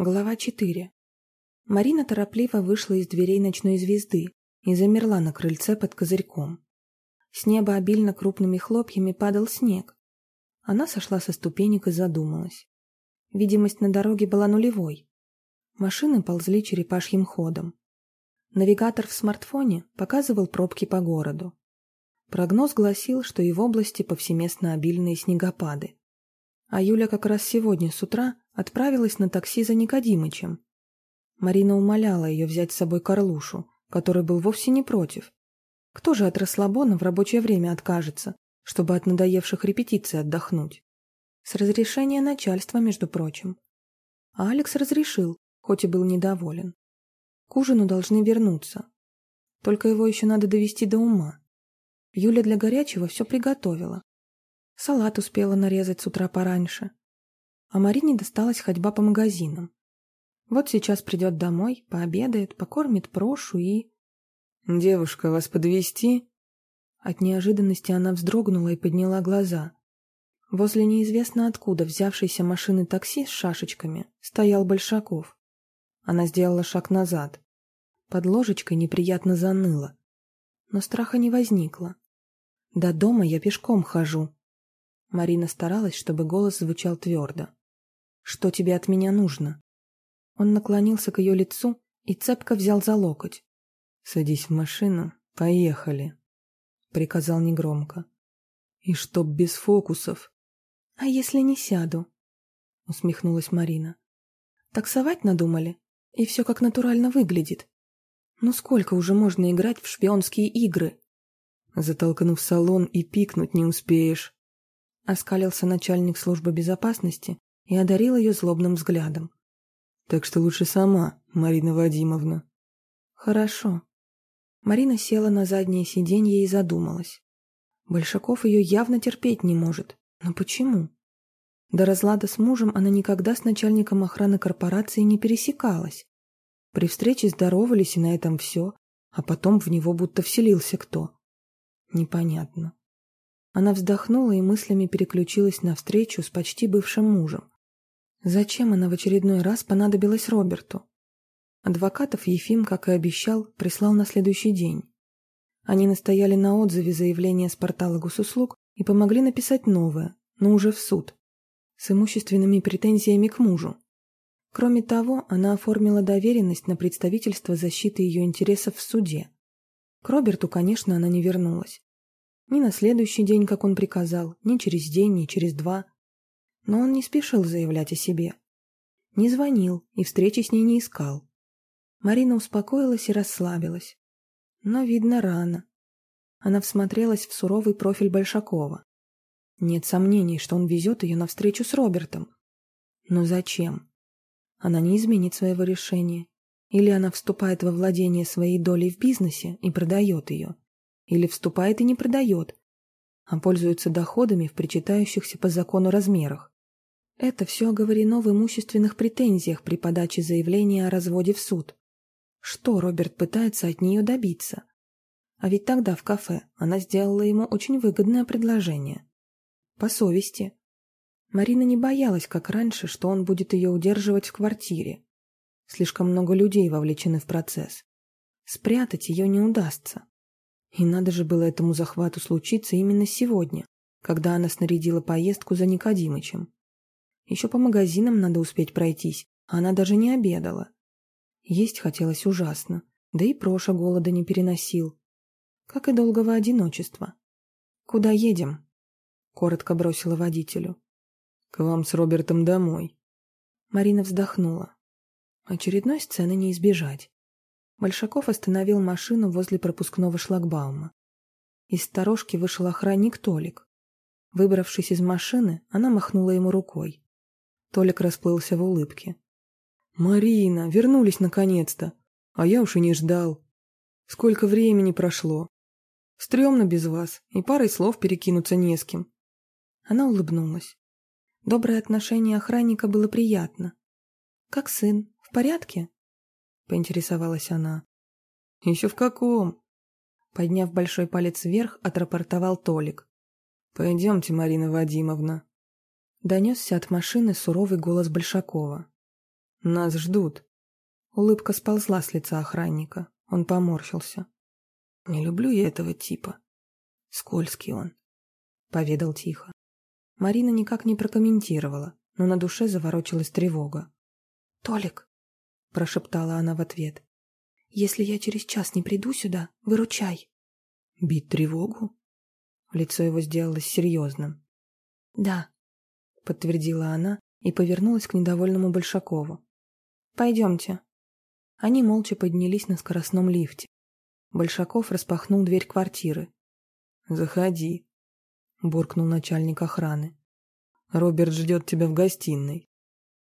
Глава 4. Марина торопливо вышла из дверей ночной звезды и замерла на крыльце под козырьком. С неба обильно крупными хлопьями падал снег. Она сошла со ступенек и задумалась. Видимость на дороге была нулевой. Машины ползли черепашьим ходом. Навигатор в смартфоне показывал пробки по городу. Прогноз гласил, что и в области повсеместно обильные снегопады. А Юля как раз сегодня с утра отправилась на такси за Никодимычем. Марина умоляла ее взять с собой Карлушу, который был вовсе не против. Кто же от расслабона в рабочее время откажется, чтобы от надоевших репетиций отдохнуть? С разрешения начальства, между прочим. А Алекс разрешил, хоть и был недоволен. К ужину должны вернуться. Только его еще надо довести до ума. Юля для горячего все приготовила. Салат успела нарезать с утра пораньше. А Марине досталась ходьба по магазинам. Вот сейчас придет домой, пообедает, покормит Прошу и... «Девушка, вас подвести? От неожиданности она вздрогнула и подняла глаза. Возле неизвестно откуда взявшейся машины такси с шашечками стоял Большаков. Она сделала шаг назад. Под ложечкой неприятно заныло. Но страха не возникло. До дома я пешком хожу, Марина старалась, чтобы голос звучал твердо. «Что тебе от меня нужно?» Он наклонился к ее лицу и цепко взял за локоть. «Садись в машину, поехали», — приказал негромко. «И чтоб без фокусов». «А если не сяду?» — усмехнулась Марина. «Таксовать надумали? И все как натурально выглядит. Ну сколько уже можно играть в шпионские игры?» Затолкнув салон и пикнуть не успеешь. Оскалился начальник службы безопасности и одарил ее злобным взглядом. «Так что лучше сама, Марина Вадимовна». «Хорошо». Марина села на заднее сиденье и задумалась. Большаков ее явно терпеть не может. Но почему? До разлада с мужем она никогда с начальником охраны корпорации не пересекалась. При встрече здоровались, и на этом все, а потом в него будто вселился кто. Непонятно. Она вздохнула и мыслями переключилась на встречу с почти бывшим мужем. Зачем она в очередной раз понадобилась Роберту? Адвокатов Ефим, как и обещал, прислал на следующий день. Они настояли на отзыве заявления с портала госуслуг и помогли написать новое, но уже в суд, с имущественными претензиями к мужу. Кроме того, она оформила доверенность на представительство защиты ее интересов в суде. К Роберту, конечно, она не вернулась. Ни на следующий день, как он приказал, ни через день, ни через два. Но он не спешил заявлять о себе. Не звонил и встречи с ней не искал. Марина успокоилась и расслабилась. Но, видно, рано. Она всмотрелась в суровый профиль Большакова. Нет сомнений, что он везет ее навстречу с Робертом. Но зачем? Она не изменит своего решения. Или она вступает во владение своей долей в бизнесе и продает ее, или вступает и не продает, а пользуется доходами в причитающихся по закону размерах. Это все оговорено в имущественных претензиях при подаче заявления о разводе в суд. Что Роберт пытается от нее добиться? А ведь тогда в кафе она сделала ему очень выгодное предложение. По совести. Марина не боялась, как раньше, что он будет ее удерживать в квартире. Слишком много людей вовлечены в процесс. Спрятать ее не удастся. И надо же было этому захвату случиться именно сегодня, когда она снарядила поездку за Никодимычем. Еще по магазинам надо успеть пройтись, а она даже не обедала. Есть хотелось ужасно, да и Проша голода не переносил. Как и долгого одиночества. «Куда едем?» — коротко бросила водителю. «К вам с Робертом домой». Марина вздохнула. Очередной сцены не избежать. Большаков остановил машину возле пропускного шлагбаума. Из сторожки вышел охранник Толик. Выбравшись из машины, она махнула ему рукой. Толик расплылся в улыбке. «Марина, вернулись наконец-то! А я уж и не ждал. Сколько времени прошло! Стремно без вас, и парой слов перекинуться не с кем». Она улыбнулась. Доброе отношение охранника было приятно. «Как сын? В порядке?» поинтересовалась она. «Еще в каком?» Подняв большой палец вверх, отрапортовал Толик. «Пойдемте, Марина Вадимовна». Донесся от машины суровый голос Большакова. Нас ждут». Улыбка сползла с лица охранника. Он поморщился. «Не люблю я этого типа. Скользкий он», — поведал тихо. Марина никак не прокомментировала, но на душе заворочилась тревога. «Толик», — прошептала она в ответ, — «если я через час не приду сюда, выручай». «Бить тревогу?» Лицо его сделалось серьезным. «Да», — подтвердила она и повернулась к недовольному Большакову. «Пойдемте». Они молча поднялись на скоростном лифте. Большаков распахнул дверь квартиры. «Заходи», — буркнул начальник охраны. «Роберт ждет тебя в гостиной».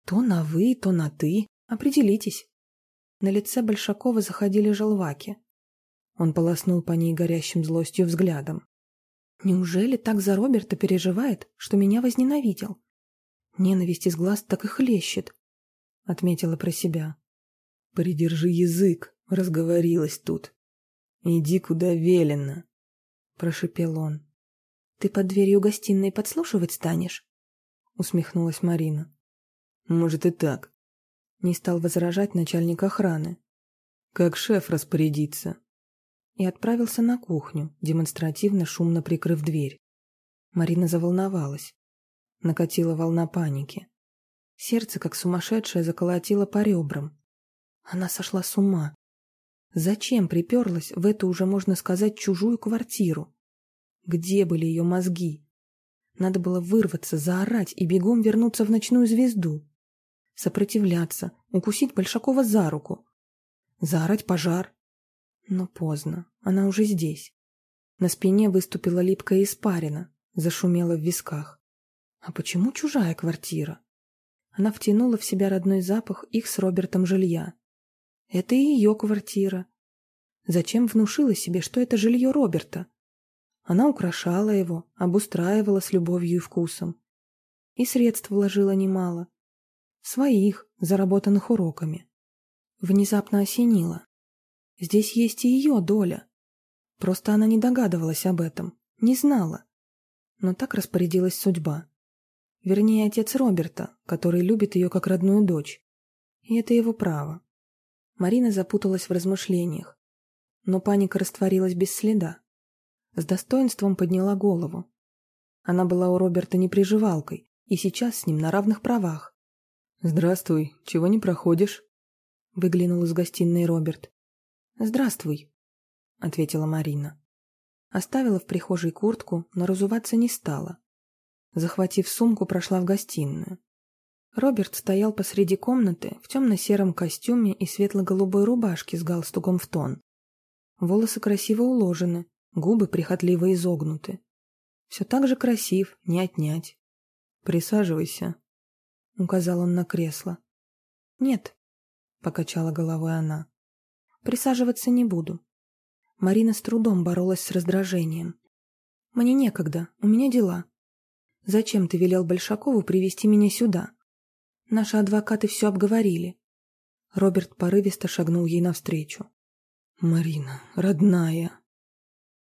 «То на «вы», то на «ты». Определитесь». На лице Большакова заходили желваки. Он полоснул по ней горящим злостью взглядом. «Неужели так за Роберта переживает, что меня возненавидел? Ненависть из глаз так и хлещет», — отметила про себя. «Придержи язык, разговорилась тут. Иди куда велено», — прошепел он. «Ты под дверью гостиной подслушивать станешь?» — усмехнулась Марина. «Может и так». Не стал возражать начальник охраны. «Как шеф распорядится?» И отправился на кухню, демонстративно шумно прикрыв дверь. Марина заволновалась. Накатила волна паники. Сердце, как сумасшедшее, заколотило по ребрам. Она сошла с ума. Зачем приперлась в эту уже, можно сказать, чужую квартиру? Где были ее мозги? Надо было вырваться, заорать и бегом вернуться в ночную звезду. Сопротивляться, укусить Большакова за руку. Заорать пожар. Но поздно, она уже здесь. На спине выступила липкая испарина, зашумела в висках. А почему чужая квартира? Она втянула в себя родной запах их с Робертом жилья. Это и ее квартира. Зачем внушила себе, что это жилье Роберта? Она украшала его, обустраивала с любовью и вкусом. И средств вложила немало. Своих, заработанных уроками. Внезапно осенило. Здесь есть и ее доля. Просто она не догадывалась об этом, не знала. Но так распорядилась судьба. Вернее, отец Роберта, который любит ее как родную дочь. И это его право. Марина запуталась в размышлениях. Но паника растворилась без следа с достоинством подняла голову. Она была у Роберта не приживалкой, и сейчас с ним на равных правах. «Здравствуй, чего не проходишь?» Выглянул из гостиной Роберт. «Здравствуй», — ответила Марина. Оставила в прихожей куртку, но разуваться не стала. Захватив сумку, прошла в гостиную. Роберт стоял посреди комнаты в темно-сером костюме и светло-голубой рубашке с галстуком в тон. Волосы красиво уложены, Губы прихотливо изогнуты. Все так же красив, не отнять. «Присаживайся», — указал он на кресло. «Нет», — покачала головой она. «Присаживаться не буду». Марина с трудом боролась с раздражением. «Мне некогда, у меня дела. Зачем ты велел Большакову привести меня сюда? Наши адвокаты все обговорили». Роберт порывисто шагнул ей навстречу. «Марина, родная»,